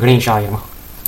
格林ー爷シ。